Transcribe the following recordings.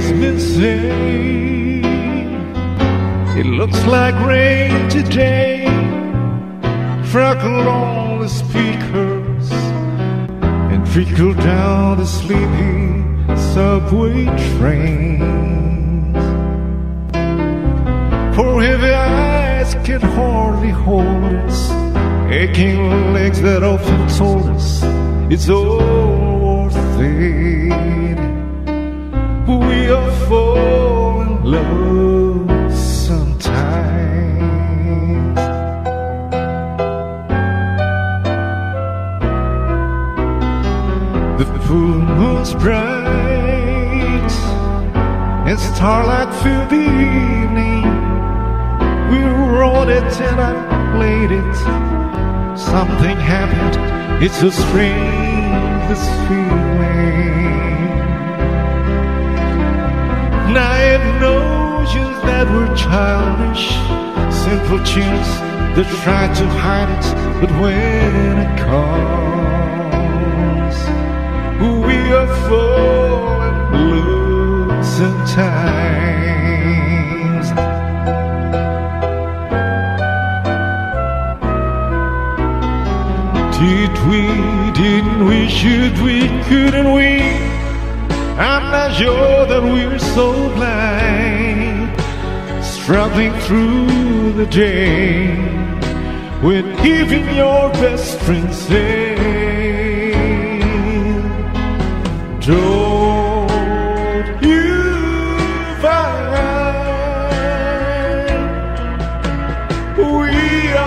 say it looks like rain today. Freckle on the speakers and trickle down the sleepy subway trains. For heavy eyes can hardly hold us, aching legs that often told us it's all full moon's bright and starlight filled the evening. We wrote it and I played it. Something happened. It's a strange feeling. Naive notions that were childish, simple tunes that tried to hide it, but when it comes, we are falling blue sometimes. Did we, didn't we, should we, couldn't we? I'm not sure that we're so blind, struggling through the day when even your best friend said, we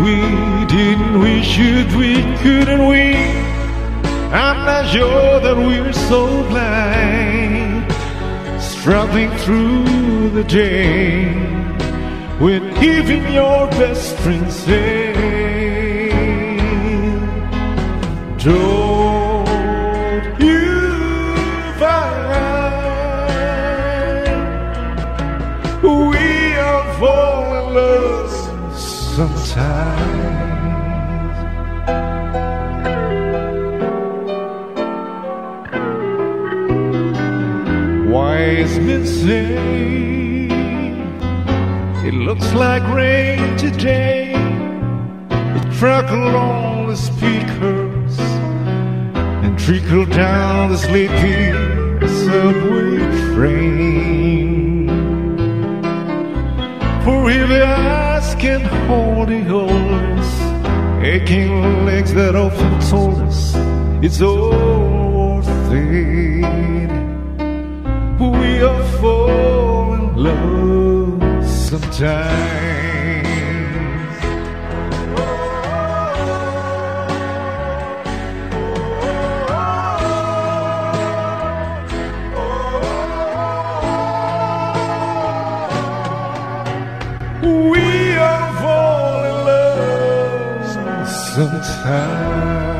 we, didn't we, should we, couldn't we? I'm not sure that we're so blind, struggling through the day when even your best friend said, sometimes? Wise men say it looks like rain today. It trickled on the speakers and trickled down the sleepy subway train. For if eyes can hold the holes, aching legs that often told us it's all worth it. We are falling in love sometimes. Sometimes.